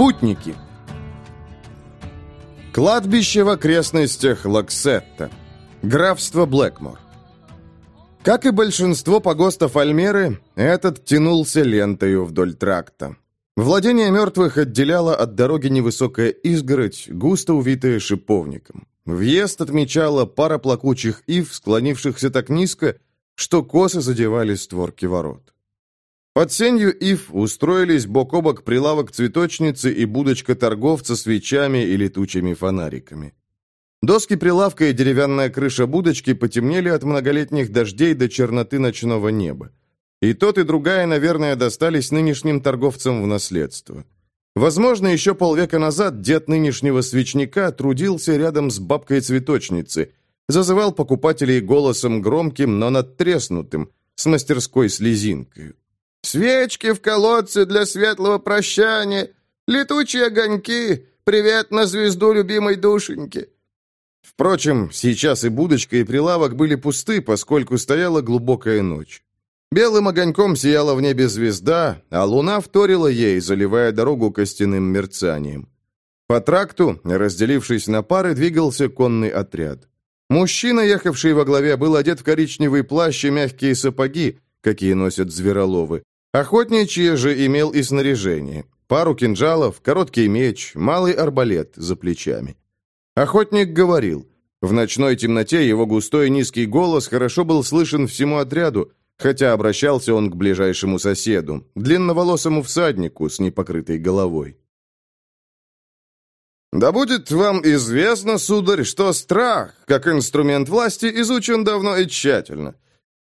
Путники. Кладбище в окрестностях Лаксетта. Графство Блэкмор. Как и большинство погостов Альмеры, этот тянулся лентою вдоль тракта. Владение мертвых отделяло от дороги невысокая изгородь, густо увитая шиповником. Въезд отмечала пара плакучих ив, склонившихся так низко, что косы задевали створки ворот. Под сенью ив устроились бок о бок прилавок цветочницы и будочка торговца свечами и летучими фонариками. Доски прилавка и деревянная крыша будочки потемнели от многолетних дождей до черноты ночного неба. И тот, и другая, наверное, достались нынешним торговцам в наследство. Возможно, еще полвека назад дед нынешнего свечника трудился рядом с бабкой цветочницы, зазывал покупателей голосом громким, но надтреснутым, с мастерской слезинкой. «Свечки в колодце для светлого прощания, летучие огоньки, привет на звезду любимой душеньки». Впрочем, сейчас и будочка, и прилавок были пусты, поскольку стояла глубокая ночь. Белым огоньком сияла в небе звезда, а луна вторила ей, заливая дорогу костяным мерцанием. По тракту, разделившись на пары, двигался конный отряд. Мужчина, ехавший во главе, был одет в коричневый плащ и мягкие сапоги, какие носят звероловы. Охотничье же имел и снаряжение. Пару кинжалов, короткий меч, малый арбалет за плечами. Охотник говорил. В ночной темноте его густой низкий голос хорошо был слышен всему отряду, хотя обращался он к ближайшему соседу, длинноволосому всаднику с непокрытой головой. «Да будет вам известно, сударь, что страх, как инструмент власти, изучен давно и тщательно.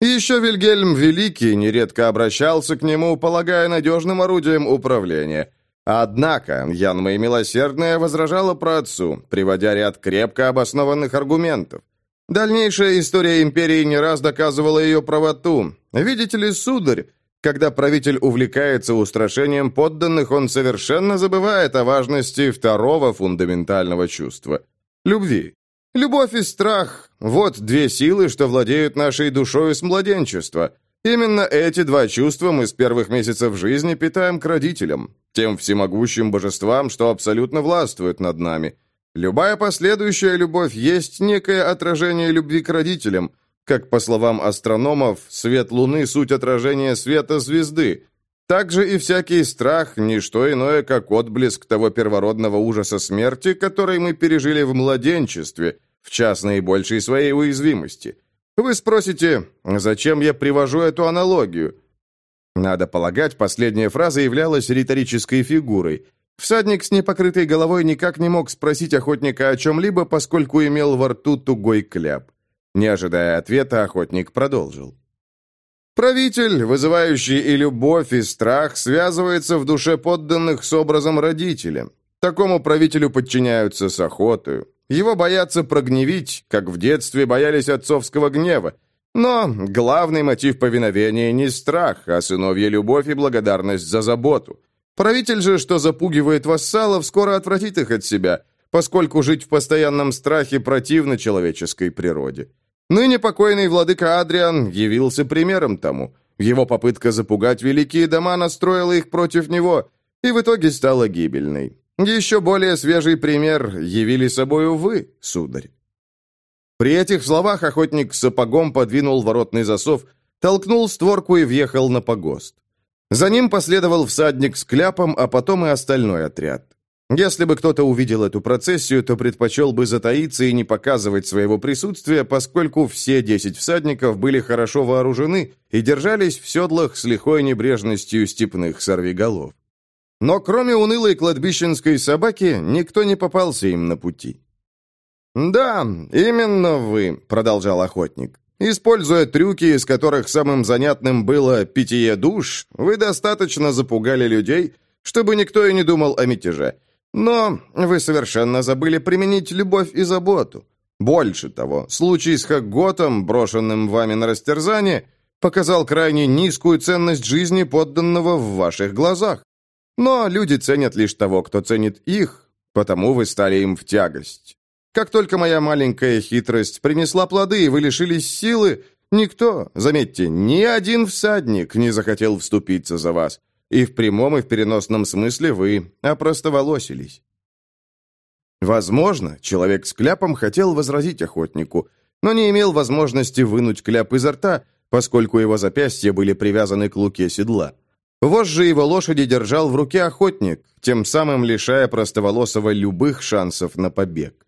Еще Вильгельм Великий нередко обращался к нему, полагая надежным орудием управления. Однако Янма и Милосердная возражала про отцу, приводя ряд крепко обоснованных аргументов. Дальнейшая история империи не раз доказывала ее правоту. Видите ли, сударь, когда правитель увлекается устрашением подданных, он совершенно забывает о важности второго фундаментального чувства – любви. Любовь и страх – вот две силы, что владеют нашей душой с младенчества. Именно эти два чувства мы с первых месяцев жизни питаем к родителям, тем всемогущим божествам, что абсолютно властвуют над нами. Любая последующая любовь есть некое отражение любви к родителям, как, по словам астрономов, свет Луны – суть отражения света звезды. Также и всякий страх – не что иное, как отблеск того первородного ужаса смерти, который мы пережили в младенчестве, в час наибольшей своей уязвимости. Вы спросите, зачем я привожу эту аналогию? Надо полагать, последняя фраза являлась риторической фигурой – Всадник с непокрытой головой никак не мог спросить охотника о чем-либо, поскольку имел во рту тугой кляп. Не ожидая ответа, охотник продолжил. Правитель, вызывающий и любовь, и страх, связывается в душе подданных с образом родителя. Такому правителю подчиняются с охотою. Его боятся прогневить, как в детстве боялись отцовского гнева. Но главный мотив повиновения не страх, а сыновья любовь и благодарность за заботу. Правитель же, что запугивает вассалов, скоро отвратит их от себя, поскольку жить в постоянном страхе противно человеческой природе. Ныне покойный владыка Адриан явился примером тому. Его попытка запугать великие дома настроила их против него, и в итоге стала гибельной. Еще более свежий пример явили собою вы, сударь. При этих словах охотник сапогом подвинул воротный засов, толкнул створку и въехал на погост. За ним последовал всадник с кляпом, а потом и остальной отряд. Если бы кто-то увидел эту процессию, то предпочел бы затаиться и не показывать своего присутствия, поскольку все десять всадников были хорошо вооружены и держались в седлах с лихой небрежностью степных сорвиголов. Но кроме унылой кладбищенской собаки, никто не попался им на пути. «Да, именно вы», — продолжал охотник. Используя трюки, из которых самым занятным было питье душ, вы достаточно запугали людей, чтобы никто и не думал о мятеже. Но вы совершенно забыли применить любовь и заботу. Больше того, случай с Хагготом, брошенным вами на растерзание, показал крайне низкую ценность жизни подданного в ваших глазах. Но люди ценят лишь того, кто ценит их, потому вы стали им в тягость. Как только моя маленькая хитрость принесла плоды, и вы лишились силы, никто, заметьте, ни один всадник не захотел вступиться за вас. И в прямом и в переносном смысле вы опростоволосились. Возможно, человек с кляпом хотел возразить охотнику, но не имел возможности вынуть кляп изо рта, поскольку его запястья были привязаны к луке седла. Вожжи его лошади держал в руке охотник, тем самым лишая простоволосого любых шансов на побег.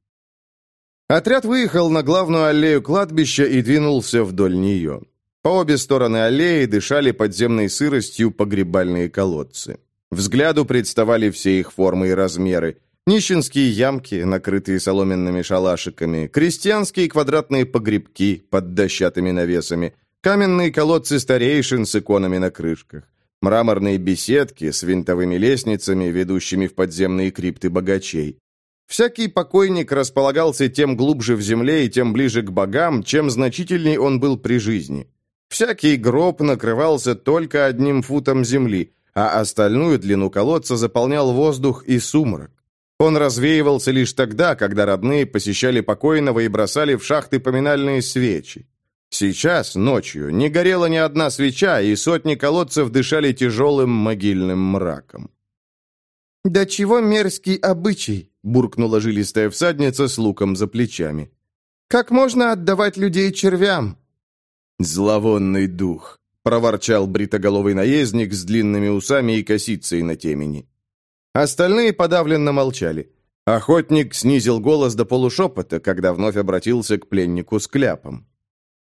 Отряд выехал на главную аллею кладбища и двинулся вдоль нее. По обе стороны аллеи дышали подземной сыростью погребальные колодцы. Взгляду представали все их формы и размеры. Нищенские ямки, накрытые соломенными шалашиками, крестьянские квадратные погребки под дощатыми навесами, каменные колодцы старейшин с иконами на крышках, мраморные беседки с винтовыми лестницами, ведущими в подземные крипты богачей. Всякий покойник располагался тем глубже в земле и тем ближе к богам, чем значительней он был при жизни. Всякий гроб накрывался только одним футом земли, а остальную длину колодца заполнял воздух и сумрак. Он развеивался лишь тогда, когда родные посещали покойного и бросали в шахты поминальные свечи. Сейчас, ночью, не горела ни одна свеча, и сотни колодцев дышали тяжелым могильным мраком. «Да чего мерзкий обычай!» — буркнула жилистая всадница с луком за плечами. «Как можно отдавать людей червям?» «Зловонный дух», — проворчал бритоголовый наездник с длинными усами и косицей на темени. Остальные подавленно молчали. Охотник снизил голос до полушепота, когда вновь обратился к пленнику с кляпом.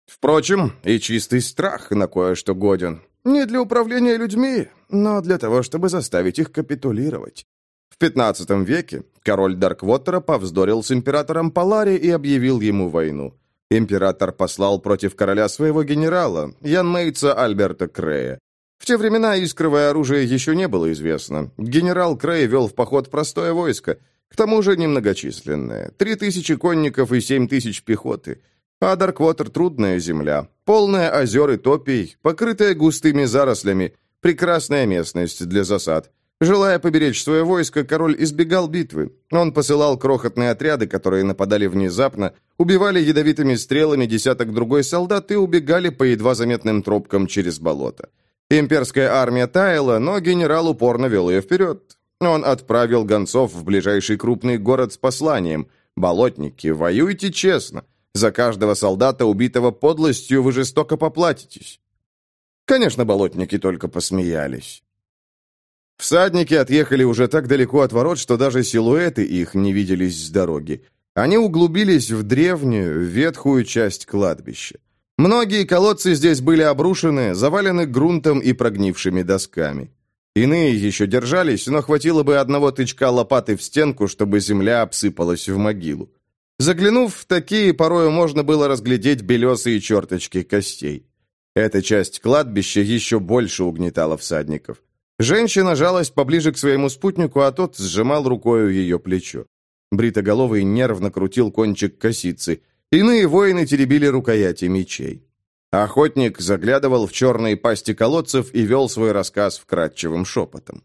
«Впрочем, и чистый страх на кое-что годен. Не для управления людьми, но для того, чтобы заставить их капитулировать. В XV веке король Дарквотера повздорил с императором Палари и объявил ему войну. Император послал против короля своего генерала, янмейца Альберта Крея. В те времена искровое оружие еще не было известно. Генерал Крей вел в поход простое войско, к тому же немногочисленное. Три тысячи конников и семь тысяч пехоты. А Дарквотер — трудная земля, полная озер и топий, покрытая густыми зарослями, прекрасная местность для засад. Желая поберечь свое войско, король избегал битвы. Он посылал крохотные отряды, которые нападали внезапно, убивали ядовитыми стрелами десяток другой солдат и убегали по едва заметным тропкам через болото. Имперская армия таяла, но генерал упорно вел ее вперед. Он отправил гонцов в ближайший крупный город с посланием «Болотники, воюйте честно. За каждого солдата, убитого подлостью, вы жестоко поплатитесь». Конечно, болотники только посмеялись. Всадники отъехали уже так далеко от ворот, что даже силуэты их не виделись с дороги. Они углубились в древнюю, ветхую часть кладбища. Многие колодцы здесь были обрушены, завалены грунтом и прогнившими досками. Иные еще держались, но хватило бы одного тычка лопаты в стенку, чтобы земля обсыпалась в могилу. Заглянув в такие, порою можно было разглядеть белесые черточки костей. Эта часть кладбища еще больше угнетала всадников. Женщина жалась поближе к своему спутнику, а тот сжимал рукою ее плечо. Бритоголовый нервно крутил кончик косицы. Иные воины теребили рукояти мечей. Охотник заглядывал в черные пасти колодцев и вел свой рассказ вкрадчивым шепотом.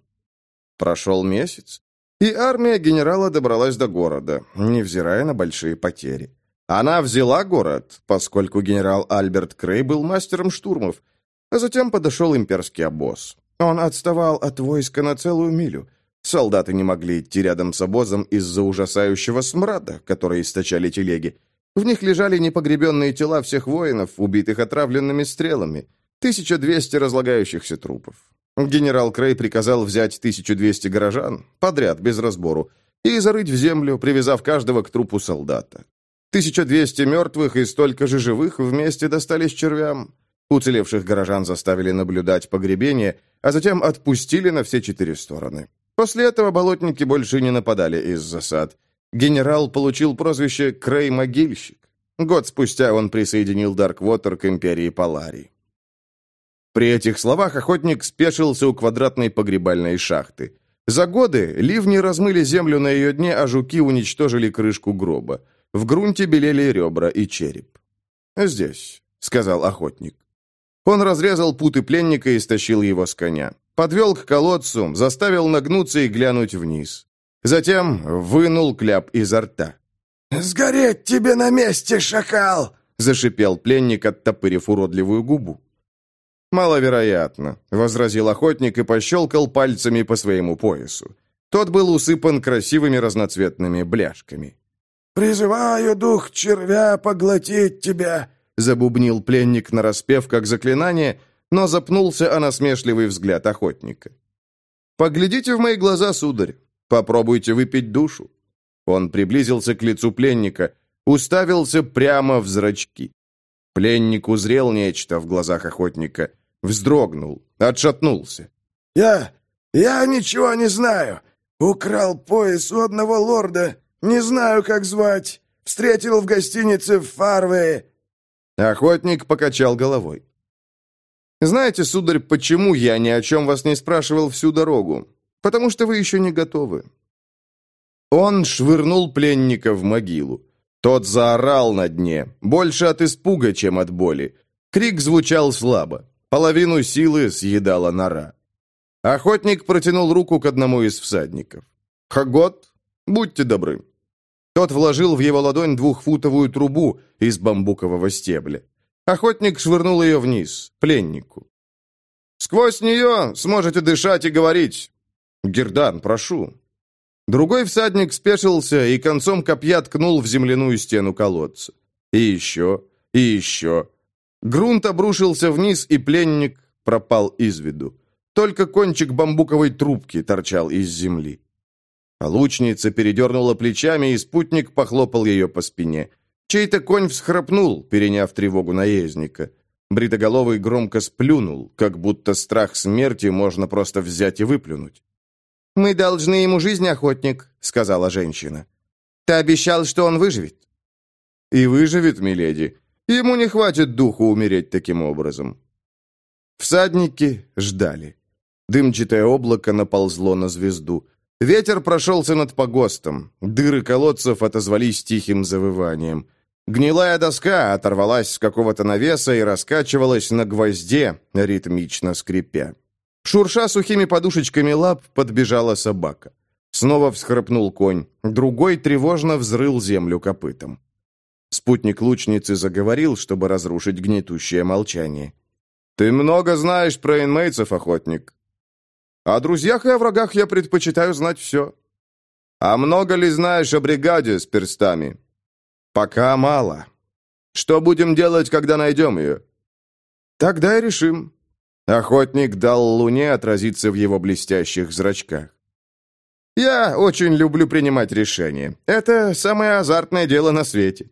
Прошел месяц, и армия генерала добралась до города, невзирая на большие потери. Она взяла город, поскольку генерал Альберт Крей был мастером штурмов, а затем подошел имперский обоз. Он отставал от войска на целую милю. Солдаты не могли идти рядом с обозом из-за ужасающего смрада, который источали телеги. В них лежали непогребенные тела всех воинов, убитых отравленными стрелами. 1200 разлагающихся трупов. Генерал Крей приказал взять 1200 горожан, подряд, без разбору, и зарыть в землю, привязав каждого к трупу солдата. 1200 мертвых и столько же живых вместе достались червям. Уцелевших горожан заставили наблюдать погребение, а затем отпустили на все четыре стороны. После этого болотники больше не нападали из засад. Генерал получил прозвище «Крей-могильщик». Год спустя он присоединил Дарквотер к империи Палари. При этих словах охотник спешился у квадратной погребальной шахты. За годы ливни размыли землю на ее дне, а жуки уничтожили крышку гроба. В грунте белели ребра и череп. «Здесь», — сказал охотник. Он разрезал путы пленника и стащил его с коня. Подвел к колодцу, заставил нагнуться и глянуть вниз. Затем вынул кляп изо рта. «Сгореть тебе на месте, шакал!» — зашипел пленник, оттопырив уродливую губу. «Маловероятно», — возразил охотник и пощелкал пальцами по своему поясу. Тот был усыпан красивыми разноцветными бляшками. «Призываю дух червя поглотить тебя», — забубнил пленник нараспев как заклинание, но запнулся о насмешливый взгляд охотника. «Поглядите в мои глаза, сударь. Попробуйте выпить душу». Он приблизился к лицу пленника, уставился прямо в зрачки. Пленник узрел нечто в глазах охотника, вздрогнул, отшатнулся. «Я... я ничего не знаю. Украл пояс у одного лорда. Не знаю, как звать. Встретил в гостинице в Фарвее». Охотник покачал головой. «Знаете, сударь, почему я ни о чем вас не спрашивал всю дорогу? Потому что вы еще не готовы». Он швырнул пленника в могилу. Тот заорал на дне, больше от испуга, чем от боли. Крик звучал слабо. Половину силы съедала нора. Охотник протянул руку к одному из всадников. «Хагот, будьте добры». Тот вложил в его ладонь двухфутовую трубу из бамбукового стебля. Охотник швырнул ее вниз, пленнику. «Сквозь нее сможете дышать и говорить. Гердан, прошу». Другой всадник спешился и концом копья ткнул в земляную стену колодца. И еще, и еще. Грунт обрушился вниз, и пленник пропал из виду. Только кончик бамбуковой трубки торчал из земли. А лучница передернула плечами, и спутник похлопал ее по спине. Чей-то конь всхрапнул, переняв тревогу наездника. Бритоголовый громко сплюнул, как будто страх смерти можно просто взять и выплюнуть. «Мы должны ему жизнь, охотник», — сказала женщина. «Ты обещал, что он выживет». «И выживет, миледи. Ему не хватит духу умереть таким образом». Всадники ждали. Дымчатое облако наползло на звезду. Ветер прошелся над погостом. Дыры колодцев отозвались тихим завыванием. Гнилая доска оторвалась с какого-то навеса и раскачивалась на гвозде, ритмично скрипя. Шурша сухими подушечками лап, подбежала собака. Снова всхрапнул конь. Другой тревожно взрыл землю копытом. Спутник лучницы заговорил, чтобы разрушить гнетущее молчание. «Ты много знаешь про инмейцев, охотник. О друзьях и о врагах я предпочитаю знать все. А много ли знаешь о бригаде с перстами?» «Пока мало. Что будем делать, когда найдем ее?» «Тогда и решим. Охотник дал луне отразиться в его блестящих зрачках. «Я очень люблю принимать решения. Это самое азартное дело на свете».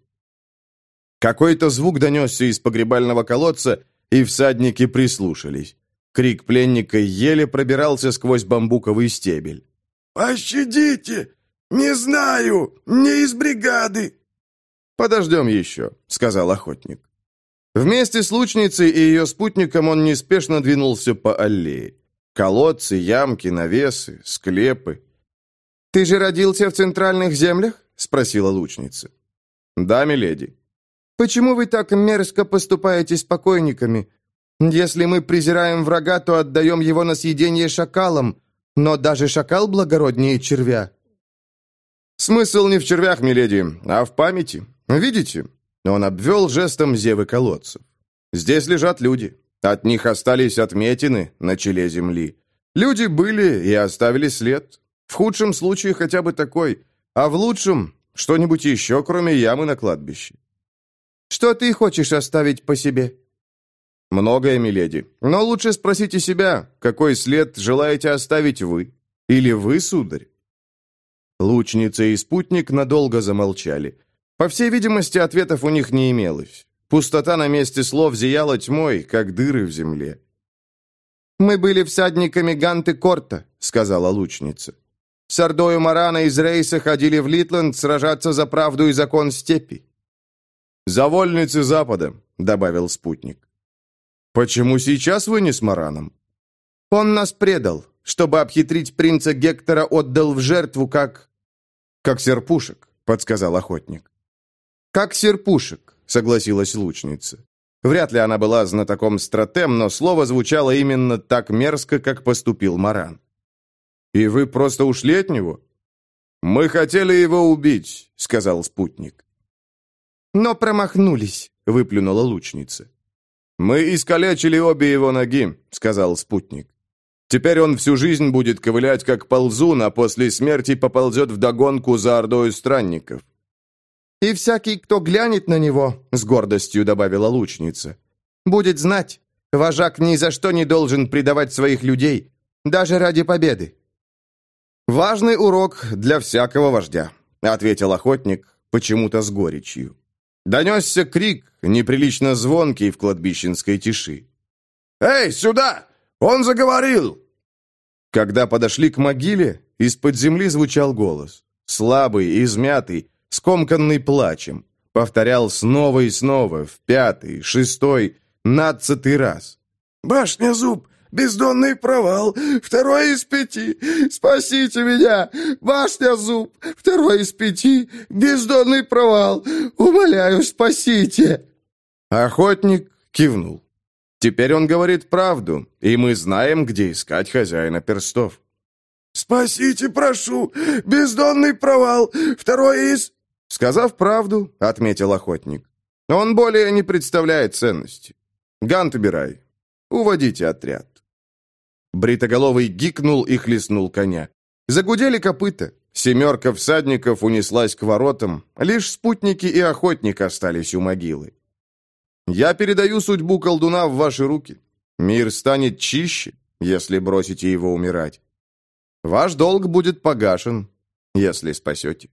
Какой-то звук донесся из погребального колодца, и всадники прислушались. Крик пленника еле пробирался сквозь бамбуковый стебель. «Пощадите! Не знаю! Не из бригады!» «Подождем еще», — сказал охотник. Вместе с лучницей и ее спутником он неспешно двинулся по аллее. Колодцы, ямки, навесы, склепы. «Ты же родился в центральных землях?» — спросила лучница. «Да, миледи». «Почему вы так мерзко поступаете с покойниками? Если мы презираем врага, то отдаем его на съедение шакалам, но даже шакал благороднее червя». «Смысл не в червях, миледи, а в памяти. Видите, он обвел жестом зевы колодцев. «Здесь лежат люди. От них остались отметины на челе земли. Люди были и оставили след. В худшем случае хотя бы такой, а в лучшем что-нибудь еще, кроме ямы на кладбище». «Что ты хочешь оставить по себе?» «Многое, миледи. Но лучше спросите себя, какой след желаете оставить вы? Или вы, сударь?» Лучница и спутник надолго замолчали. По всей видимости, ответов у них не имелось. Пустота на месте слов зияла тьмой, как дыры в земле. «Мы были всадниками Ганты Корта», — сказала лучница. «С Ордою Марана из Рейса ходили в Литленд сражаться за правду и закон степи». «За вольницы Запада», — добавил спутник. «Почему сейчас вы не с Мараном?» «Он нас предал. Чтобы обхитрить принца Гектора, отдал в жертву как...» «Как серпушек», — подсказал охотник. «Как серпушек», — согласилась лучница. Вряд ли она была знатоком стратем, но слово звучало именно так мерзко, как поступил Маран. «И вы просто ушли от него?» «Мы хотели его убить», — сказал спутник. «Но промахнулись», — выплюнула лучница. «Мы искалечили обе его ноги», — сказал спутник. «Теперь он всю жизнь будет ковылять как ползун, а после смерти поползет вдогонку за ордою странников». «И всякий, кто глянет на него», — с гордостью добавила лучница, — «будет знать, вожак ни за что не должен предавать своих людей, даже ради победы». «Важный урок для всякого вождя», — ответил охотник, почему-то с горечью. Донесся крик, неприлично звонкий в кладбищенской тиши. «Эй, сюда! Он заговорил!» Когда подошли к могиле, из-под земли звучал голос. Слабый, измятый, скомканный плачем. Повторял снова и снова, в пятый, шестой, надцатый раз. «Башня зуб! Бездонный провал! Второй из пяти! Спасите меня! Башня зуб! Второй из пяти! Бездонный провал! Умоляю, спасите!» Охотник кивнул. Теперь он говорит правду, и мы знаем, где искать хозяина перстов. «Спасите, прошу! Бездонный провал! Второй из...» Сказав правду, отметил охотник. Он более не представляет ценности. Гант убирай. Уводите отряд. Бритоголовый гикнул и хлестнул коня. Загудели копыта. Семерка всадников унеслась к воротам. Лишь спутники и охотник остались у могилы. Я передаю судьбу колдуна в ваши руки. Мир станет чище, если бросите его умирать. Ваш долг будет погашен, если спасете.